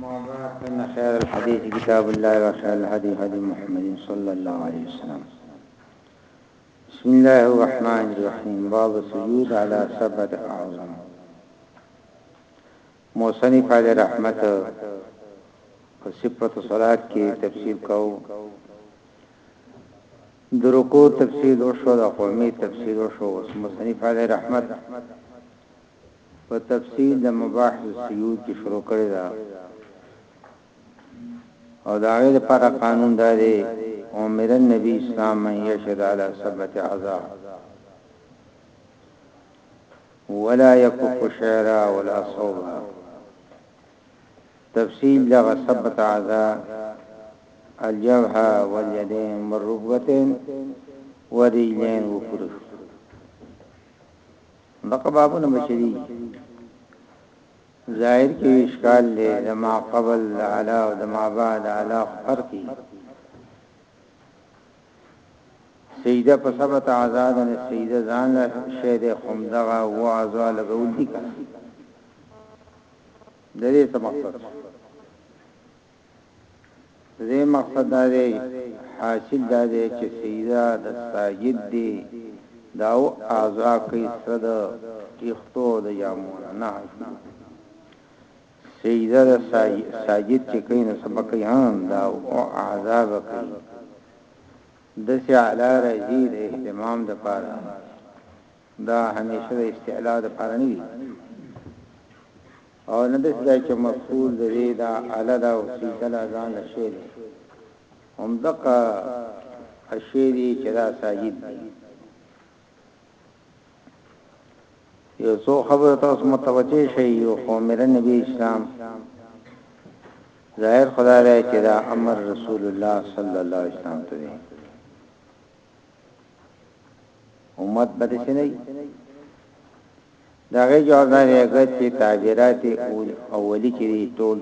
ما بعد فإن خير الحديث كتاب الله وخير الهدي هدي محمد صلى الله عليه وسلم بسم الله الرحمن الرحيم باب السجود على سبت أعظم موسنی فعل رحمت په صفت صلات کې تفسیر کوو د رکوع تفصیل وشو د قومې تفصیل وشو اوس مصنف علیه رحمت په تفصیل د مباحث السجود کې شروع کړی دا او دا غیر پر قانون داري عمر النبي اسلام من يشهد على سبت عزا ولا يكف شعرا ولا صوبا تفصیل دغه ثبت اعضاء الجبهة واليدين والركبتين والرجلين و پوره شو بقا بابونه بچری ظاهر کې اشکال دی زما قبل علا او زما بعد علا فرقي سیده په سبت آزاد نه سیده ځان شه د خمدغه و اعضاء لګول دي کنه د دې څه مقصد د دې مقصد دا دی حاصل دا دی چې سیدا د ساجد دی دا او اعضا کوي سره د تیختو د جامو نه سیدا د ساجد چې کوي نو سبق یې هم دا او اعضا کوي د سي علی رضی د اهتمام د پاره دا همېشه د استعلاء لپاره نه وي او نه داسې ده چې مفعول د دې دا اله ده او صيغه لا ځان له شی ده هم دقه اشی دي چې دا ساجد دي یو څو خبره تاسو متوجه شئ یو خو مر نبی اسلام ظاهر خدای دی چې دا امر رسول الله صلی الله علیه وسلم ته دی امت به څه نه دا غي جواب نه لري چې تعبیرات اولی چې ټول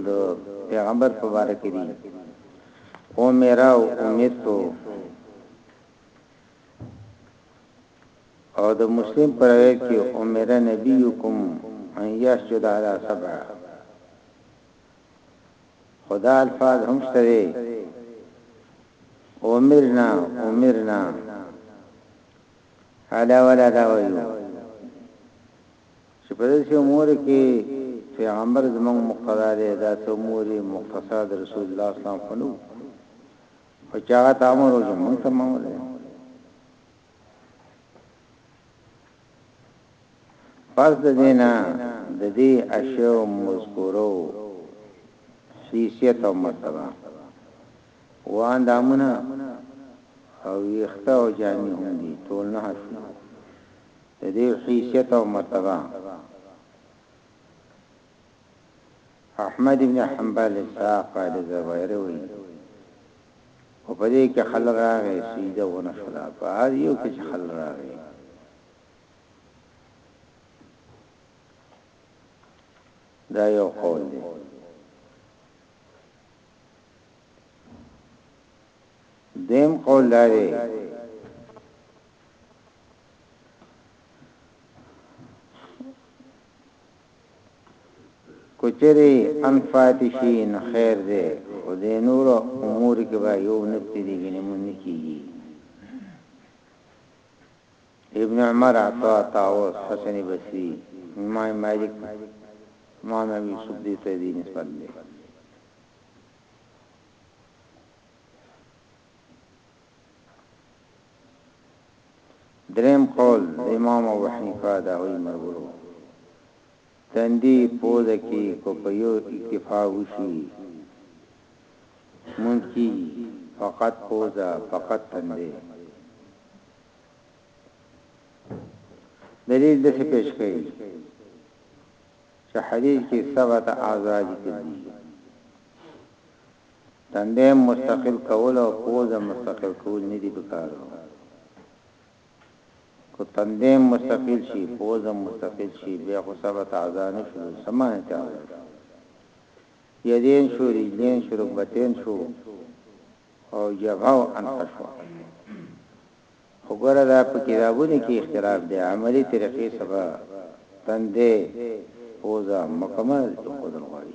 پیغمبر په باره کې دي او میرا او امیتو او د مسلم پر روایت کې امر نبیکم ان یسجد علی سبع خدا الفاظ هم شته دی امرنا امرنا حالا ولا دا وایو چې په دې امور کې پیغمبر زموږ مقتدا دی دا امور مختصر رسول الله صلی الله علیه وسلم او چې هغه امر وجه مونږ ته مونږ پس د دې نه د دې اشیاو مذکورو حیثیت او مرتبه، اووه اندامونه او ویښته او جامې هم دي، ټول نهه شوي، د دې حیثیت او مرتبه احمد ابن حنبل اسحاق قائد زبائر وی او په دې کې خل راغې سیده ونه شلا په هر یو کې خل راغې دا یو قول دی دیم قول لري که چېرې ان پاتې شي نو خیر دی خو دې نورو امورو کې به یو نه تېرېږي نه مونځ نه کېږي. ابن عمر، عطاء، طاوس، حسن بصري، امام مالک، امام ابو یوسف دې ته دې نسبت دی. دریم قول د امام ابو حنیفه د هغوی ملګرو تندی پوزه کی که په یو اکتفا وشی مونځ کیږی فقط پوزه فقط تندی دلیل دسی پیش کړی چه حدیث کی سبعت اعضاء ذکر دی تندی مستقل کول او پوزه مستقل کول نه دي پکار که تندی مستقل شي پوزه مستقل شي بیا خو سبت اذان شو سمانه ته یدین شو رجلین شو رکبتین شو او جبهه او انف شو وګوره دا په کتابونو کې اختلاف دی عملی طریقې سبا تندې پوزا مکمل خود غواړي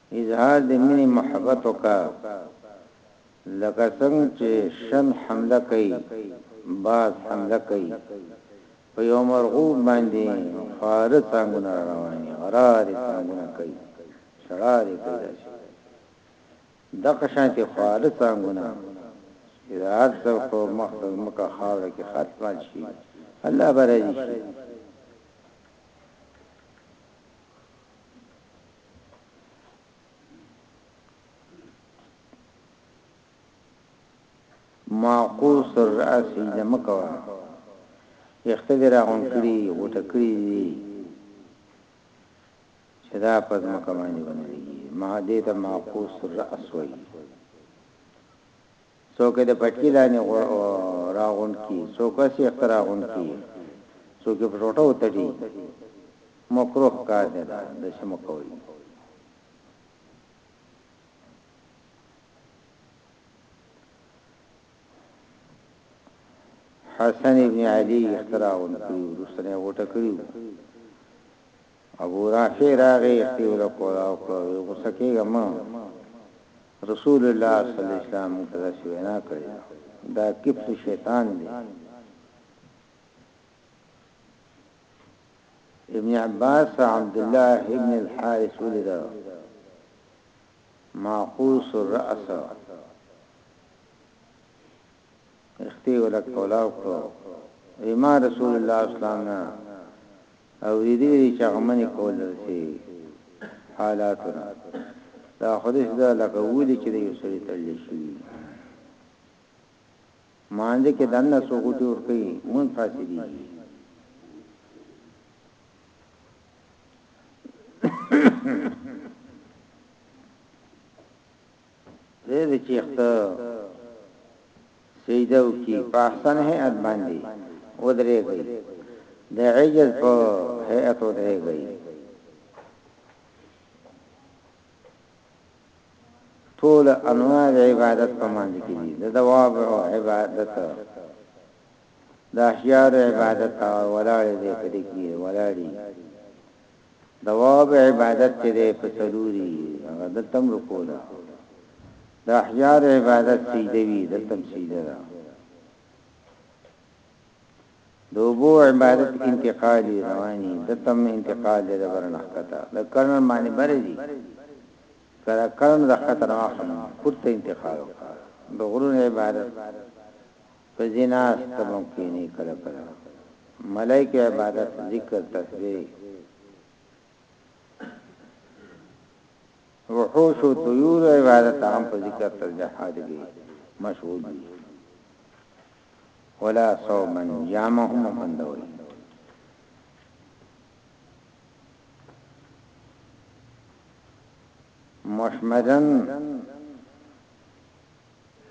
اظهار د مینې محبت وکړه لکه څنګه چې شن حمله کوي باز حمله کوي په یو مرغوب باندې خاره څنګه رواني غرار څنګه کوي سړاري کوي د قشانتي خاره څنګه اذا ارسل کو مخزل مکه خاور کې خاتمه شي الله برای شي معقول سر رأس سجده مکوا ویخته دی راغون کړي غوټه کړي دي چې دا پس مکه باندې ونري ما دې ته معقول سر رأس وایي څوک یې د پټکي دانې راغونډ کړي، څوک اس یې ښکته راغونډ کړي، څوک یې په ټوټه وتړي، مکروه کار دی دا داسې مه کوئ. حسن ابن علي یې ښکته راغونډ کړي وو، وروسته نه یې غوټه کړي وو. ابو رافع راغی قیوله کولا وکړه وی غوسه کیږه مه رسول الله صلی الله علیه وسلم موږ ته داسې وینا کړی ده دا کفل شیطان دی ابن عباس عبد الله ابن الحارث ولد معقوس الرأس اختي ولا کولاو کړو ویما رسول الله اسلام نه او دې دې چې هغه منی کول سي حالاتونه دا خدای دا لکه ولي چې یو سړی تړل شي مانځ کې دنه سقوط ور کوي مون فاسدي دې دې چې خته سجده وکي په احسن هيئت باندې ودرېږي د عجز په هيئت ودرېږي ټول انواع عبادت په معنی کې دي د دواب او عبادت د احیار عبادت ولاړې دې پدې کې ولاړې دواب عبادت چه دی په څلور یی هغه دلته هم رکوع ده د احجار عبادت سجده وی دلته هم سجده ده د اوبو عبادت انتقالی روانی دلته هم انتقال دی د برنه ښکته د کرن معنی بره دی کله کرن د خطر واخلم پورته انتقال وکړه د غرون عبادت په ځي ناسته به کيني کله کله ملای کې عبادت ذکر تسبيح وحوش و طيور عبادت هم په ذکر تسبيحات کې مشغول دي ولا صوما جامهم بندوي مشمدن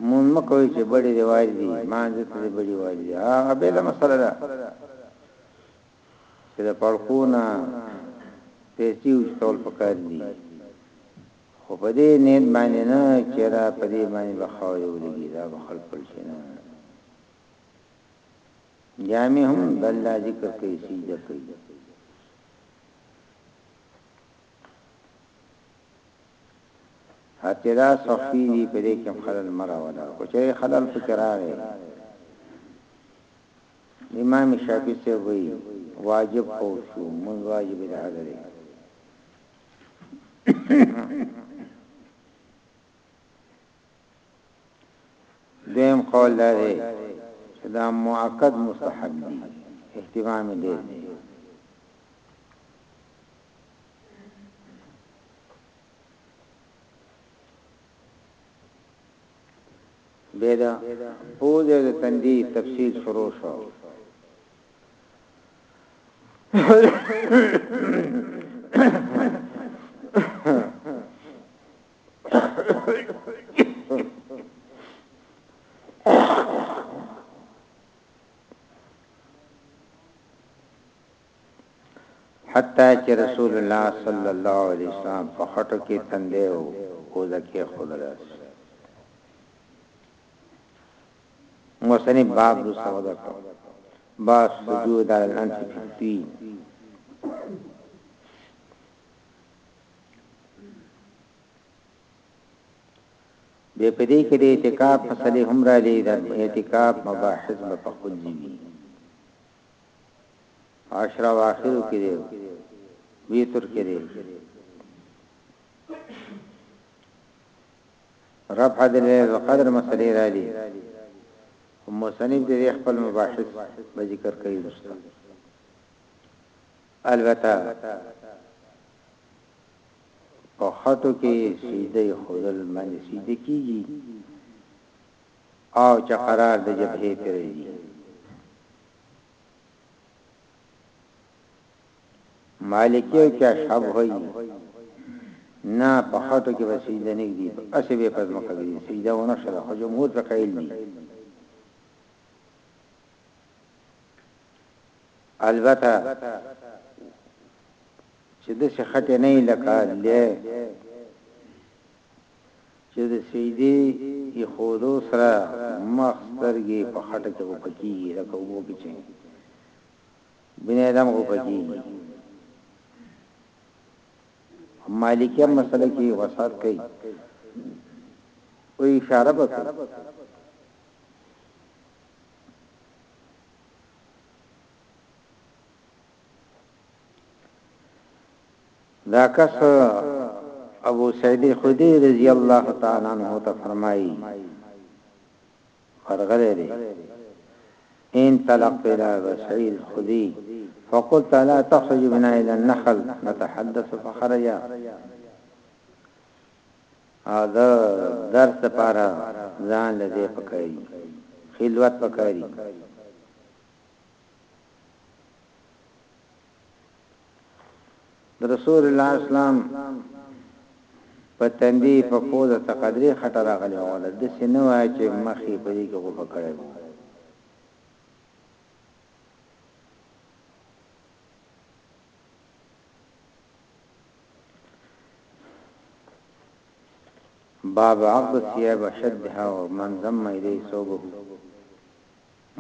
مونځ مه کوي چې بډې دې واري دي مانځ ته دې بډې واري دي هغه به له مسله ده چې د پړکونه پیسې وشتول پکار دي خو په دې نیت باندې نه چې را په دې باندې بخاوري ولګي دا به خلک پر شي نه جامع هم بل ذکر کوي سجده کوي حتی دا سختي دي په دې کې هم خلل مه راوله که چېرې خلل په کې راغی امام شافعي صاحب وایي واجب فوت شو مونږ واجب د حاضر دی دیم قول لري چې دا مؤکد مستحب دي اهتمام دې بیا د پوزې د تندي تفصیل شروع شو حتی چې رسول الله صلی الله علیه وسلم په خټو کې تندې او کوزه کې خدره مصنف باب رو سودا کو با سجود علی الانف فی الدین به پدې کې د اعتکاف مسلې هم را لې د اعتکاف مباحث په خپل ځینی عشر اواخرو کې دی ویتر کې دی رفع د ليله القدر مسلې را دي مصنف دې خپل مباحث به ذکر کوي ورسته البته په خاطو کې سیده خودل باندې سیده کیږي او چه قرار د جبهې پرې دي. مالکي او چه اشهب وایي نه په خټو کې به سجده نه ږدي اسې به په ځمکه ږدي سجده ونه شوه خو جمهور ته قایل دي البته چې د څه خټه نه لکه له چې د سجدې ايښودو سره مخ سترګې په خټه کې غوپه کيږي لکه اوبو کې چې بني ادم غوپه کيږي مالکیه مسله کې وسات کوي او اشاره وکړه دا کس ابو سعید خدری رضی الله تعالی عنہ ته فرمایي فرغله دي ان طلق الى ابو سعید خدری فقلت لا تخرج بنا الى النخل نتحدث فخرج اذا درس پارا ځان لدی پکای خلوت پکای رسول الله اسلام په تندي په پوز تقدرې خټه راغلی و د سینه وای چې مخې په دې کې غوبه کړی و باب عقد الثياب شدها ومن ضم اليه ثوبه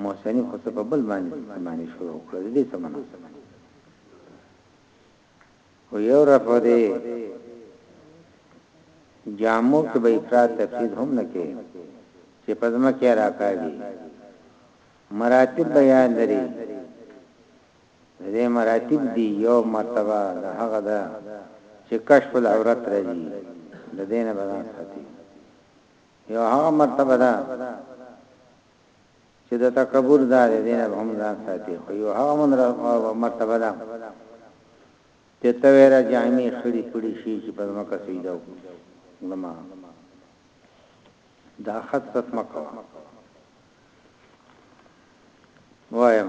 محسني خو څه په بل باندې څه باندې شروع کړه دې څه معنا خو یو رفع دی جامو کې به افراد تفسیر هم نه کې چې پزما کې راکاږي مراتب بیان لري دې مراتب دی یو مرتبه د هغه ده چې کشف العورت راځي د دینه بدن ساتي یو هغه مرتبه ده چه د تکبر ځای دی دینه به هم ځان ساتی خو یو هغه منرغه مرتبه ده چه ته ویره جامعی خړی پړی شی چه په ځمکه سجده وکړی زما دا خط خط مکوه وایم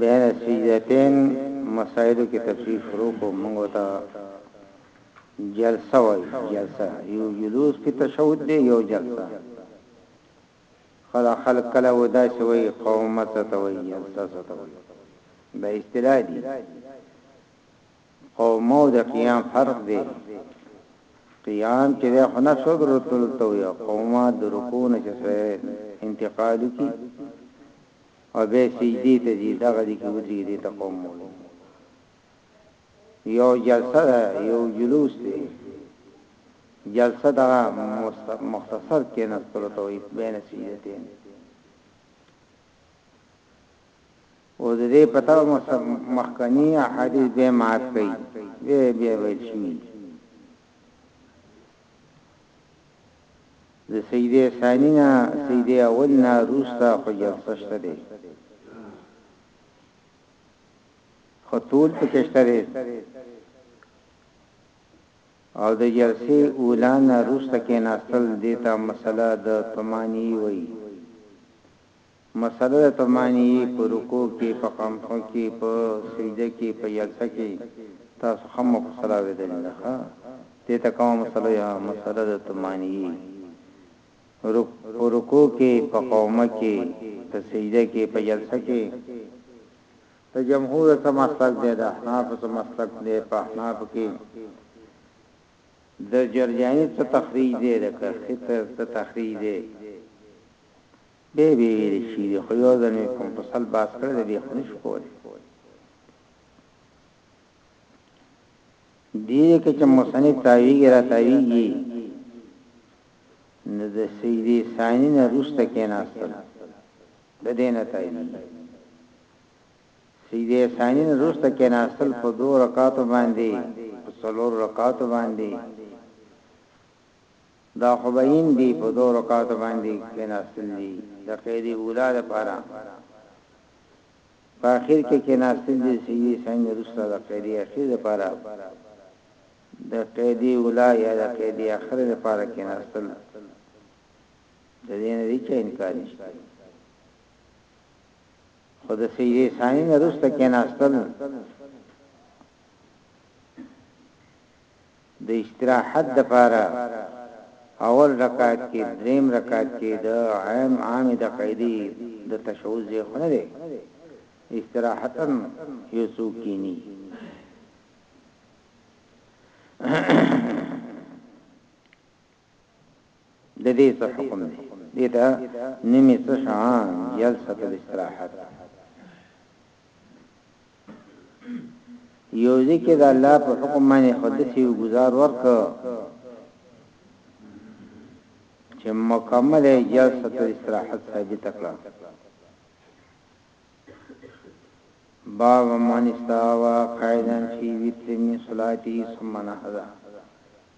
بیا د سجدتین مسایلو کې تفصیل شروع کو موږ ته جلسه وای جلسه یو جلوس په تشهود دی یو جلسه خلا خلق کله ودا شوی قوم ته وای جلسه ته وای د اصطلاح دی قوم او د قیام فرق دی قیام چې ده خو نه صدر تل تو یا قومه د رکوع نه چې انتقال کی او بیا سجدی ته ځی دغه دی کی ودریږی دی ته قوم وایی یو جلسه ده یو جلوس دی جلسه دا مختصر کینستلو ته وي بین سیدتین او د دې پتا مخکنی احادیث به مات کړي به به ویل شي د سجده ثانی نه سجده اول نه روسته خو جلسه شته دی خو طول پکې شته دی او د جلسه اولا نه روسته کې ناستل دیتا مسله د تمانی وی مسله ده ته معنی یی په رکوع کی په قنقه کی په سجده کی په جلسه کی تاسو ښه مفصله اوریدلی ده ښه دی ته کومه مسله وی هغه مسله ده ته معنی یی په رکوع کی په قومه کی په سجده کی په جلسه کی د جمهور څه مسلک دی د احناف څه مسلک دی په احناف کی د جرجانی څه تخریج دی د کرخی څه تخریج دی ډیر به یې ویلي شوي وي خو یو ځل مې په مفصل بحث کړی دی بیا خو نه شو کولی دیره که چې مصنف تاویږي را تاویږي نو د سیدی ثانی نه روسته کې ناستل د دې نه تاویږي سیدی ثانی نه روسته کې ناستل په دوه رکعاتو باندې په څلور رکعاتو باندې دا خو به ان دی په دوه رکعتو باندی کیناستل دی د قیدی اولی لپاره په اخیر کی کیناستل دی سجدی سهو نه وروسته د قیدی اخیر لپاره د قیدی اولی یا د قیدی اخر لپاره کیناستل د دې نه هیڅ انکار نشته خو د سجدی ثانی نه وروسته کیناستل د استراحت دپاره اول رکعت کې دریم رکعت کې د عام عامې د قاعدې د تشهد ځای خو نه دی استراحتا یو څوک کینی ددې څه حکم دی دې ته نومې څه شان جلسه الاستراحت یو ذکر د الله په حکم باندې خدسي گزار ورک چې مکمل جلسه الاستراحت ثابت کړه باب من استوا قائدن فی وتر من صلاتی ثم نهضه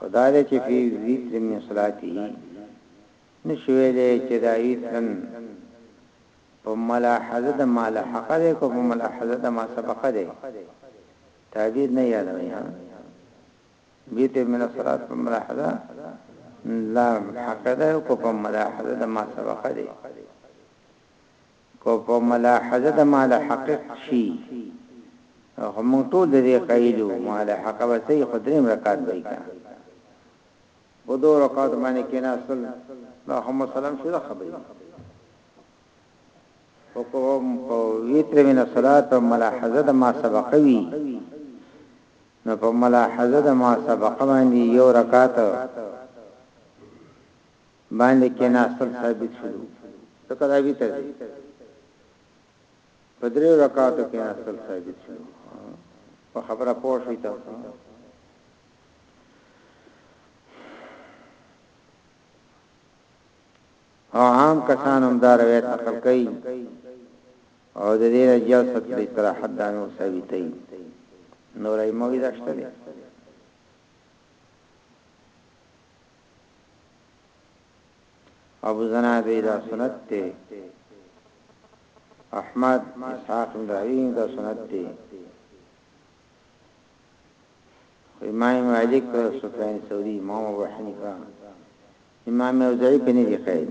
خدا دې چې فی ویتر من صلاته نشوي دې چې دا ویترن په ملاحظه د مال حق دې کو په ملاحظه د ما سبق دې تعبیر نه یادوي ها ویتر من صلات په ملاحظه لا حق دې کو په ملاحظه د ما سبق دې که په ملاحظه د مالحقق شي نو خو موږ ټول د دې قائل یو مالحقه به څه وي خو دریم رکعت به یې که په دوه رکعتو باندې کېناستل نو خو مسلم شو د خبرې او کو په ویتر من الصلات او ملاحظه د ما سبق وی نو په ملاحظه د ما سبق باندې یو رکعت باندې کېناستل ثابت شول ځکه دا ویتر دی په درې رکعاتو کې ناستل ثابت شو په خبره پوه شئ تاسو او عام کسان هم دا روایت نقل کوي او د دې رجال سطل استراحت دانو ثابتې نور ایموي داشته ابو زناد وی دا سنت ته احمد اسحاق بن راوی دا سنت ته امام مالک سفیان ثوری امام ابو حنیفه امام اوزعی کنی دی قید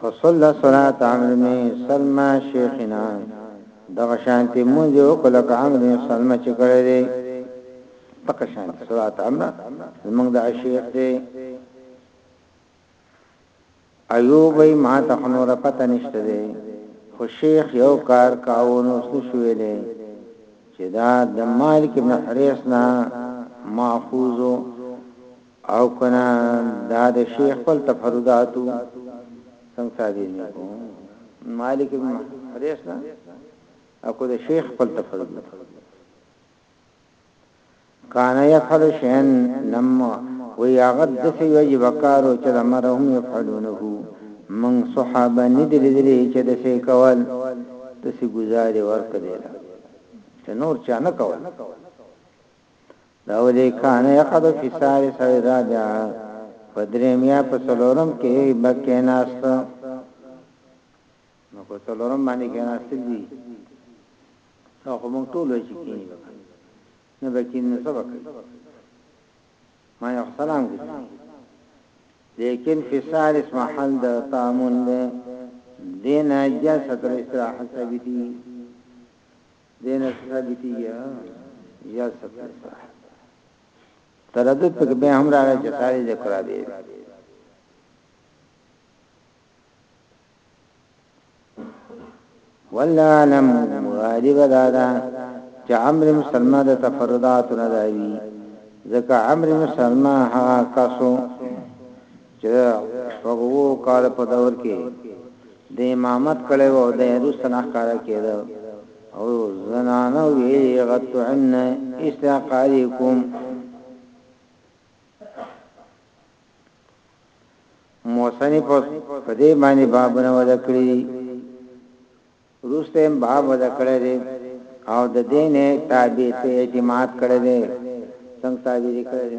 فصل صلات عمرو می سلمہ شیخنا دغه شانتی مونږ یو کله عمرو می سلمہ چې کړی دی دغه شانتی صلات عمرو مونږ د عشیق دی ایوب ما ته نور پته نشته دی خو شیخ یو کار کاوه نو څه شوې دی چې دا د مالک ابن حریث نه ماخوذو او کنه دا د شیخ خپل تفرداتو څنګه تعبیر نه کو مالک ابن حریث نه او کو د شیخ خپل تفرد کان یفعل شین لم وی هغه د څه یوجب کارو چې د مرهم یفعلونه من صحابه ندل دلی چې د څه کول د څه گزارې ورکړي چې نور چا نه کول دا ولي کانه یقدو چې ساري سړی دا بیا په دریم یا په څلورم کې بکې ناست نو په څلورم باندې کې ناست دي څو خو موږ ټول چې کینی نه بکې نه سبق ما یو سلام کوي لیکن فی سالس محل د تامن دین اجازه تر استراحت ثابتي دین ثابتیږي یا سفر صح تردد پک به هم راغی چې تاری د قرابې والله علم غالب دادا چې امر مسلمه د تفردات نه دی ځکه امر مسلمه هغه کاسو چې د شپږ اوو کالو په دور کې ده امامت کړی وو او دی روسته نه ښکاره کېده او زنانو ویلي غد تعنن اصلاح قاری کوم موسنی په دې باندې بابونه ودا کړی روسته هم باب ودا کړی دی او د دین تابع ته اعتماد کړی دی څنګه تابع کړی دی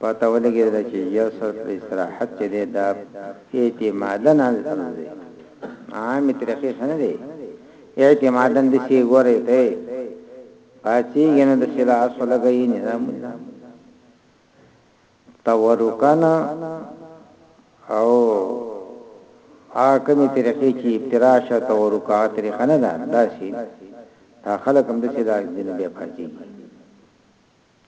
پته ولګېدله چې یو سر تر استراحت چې دی دا اعتمادا عن سنن دی عامې طریقې سره نه دی اعتمادا د سی ګورې ته پاتې ګنه د سلا اصل لګی نظام تورکان او حاکمې طریقې چې افتراش او تورکا طریقه نه ده دا سی تا خلک هم د سلا دین به پاتې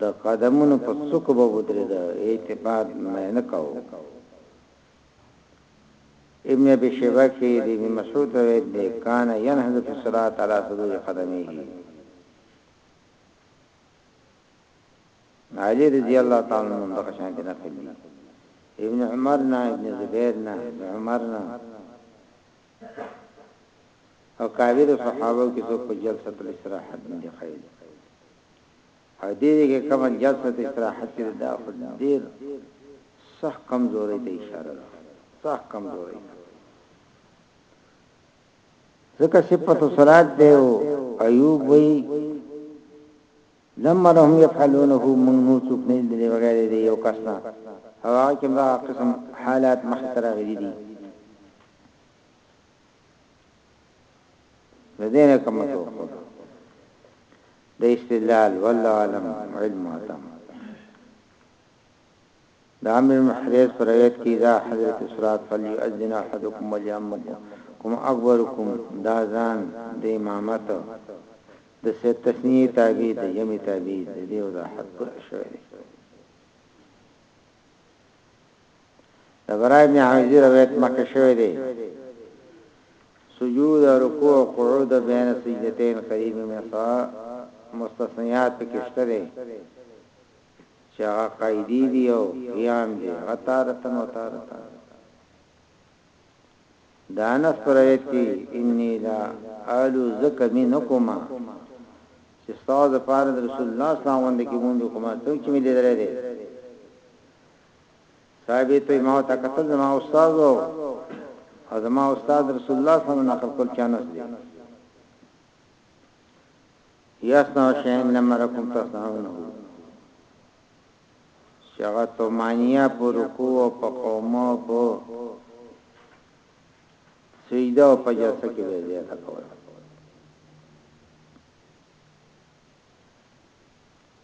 د قدمونو په څوکو به ودرېده اعتماد مې نه کاوه. ابن ابي شيبه کې د ابن مسعود روایت دی کان ينهض في الصلاه على صدور قدميه علي رضی الله تعالی عنہ دغه شان دي نقل دي ابن عمر نه ابن زبير نه ابن عمر نه او کابیر صحابه کې څوک په جلسه الاستراحت باندې خیر او دې دې کې کمن جلسه استراحت کې دا خو ډیر صح کمزوري ته اشاره ده صح کمزوري ځکه صفت صلات دی او ایوب وی لما لهم يفعلونه من نوسف نه دې وغیرې دی یو کسنا هغه کوم قسم حالات مختره غلي دي د دې نه کوم څه د استدلال والله علم علم تم د امر محریز پر ایت کې دا حضرت سرات فلی اذن احدکم ولیامکم کوم اکبرکم دا ځان د امامت د ست تسنیه تابع د یمی تابع د دې وضاحت پر شوی د برای ابن حوزی روایت مخکې شوی دی سجود او رکوع او قعود بین سجدتین قریب من سوا مستثنیات پکې شته دي چې هغه قاعده دی او قیام دی غتارتن او تارتن دانس پرویت کی انی لا آلو زک منکما چې استاد پاره رسول الله صلی الله علیه وسلم کې مونږ کومه څوک چې ملي درې صاحب ته ما ته کتل زما استاد او زما استاد رسول الله صلی الله علیه وسلم نقل کول چانس دی یاسنا شین نمرکم تصنعونه شغه تومانیه پر رکوع او په قومه په سجده او په جلسه کې ویل زیاته کوله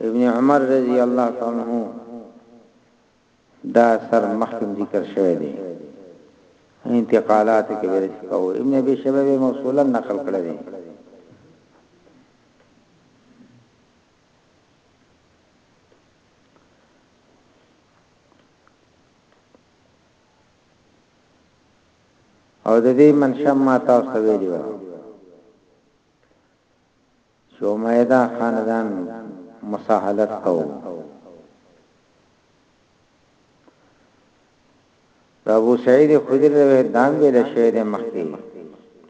ابن عمر رضی الله تعالی عنہ دا سر مخکم ذکر شوی دی انتقالات کې ورته کو ابن ابي شيبه به موصولا نقل کړی دی او د دې منشم ما تاسو ویلی و زومایده خاندان مساهلت کوو د ابو سعید خدری روایت دام ویل شوی د مخکی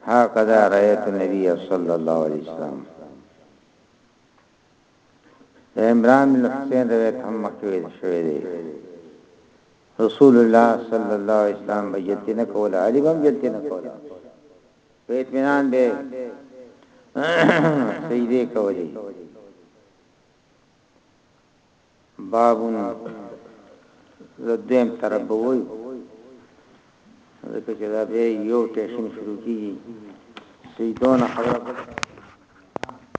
ها قضا رایت نبی صلی الله علیه وسلم د عمران بن حسین روایت هم مخکې شوی دی رسول الله صلی الله علیه وسلم بجلتی نه کوله علی هم جلتی نه کوله په اطمینان به سجده کولی بابون زدویم طرف به وای ځکه چې دا به یو ټیشن شروع کیږي سیدونه خبره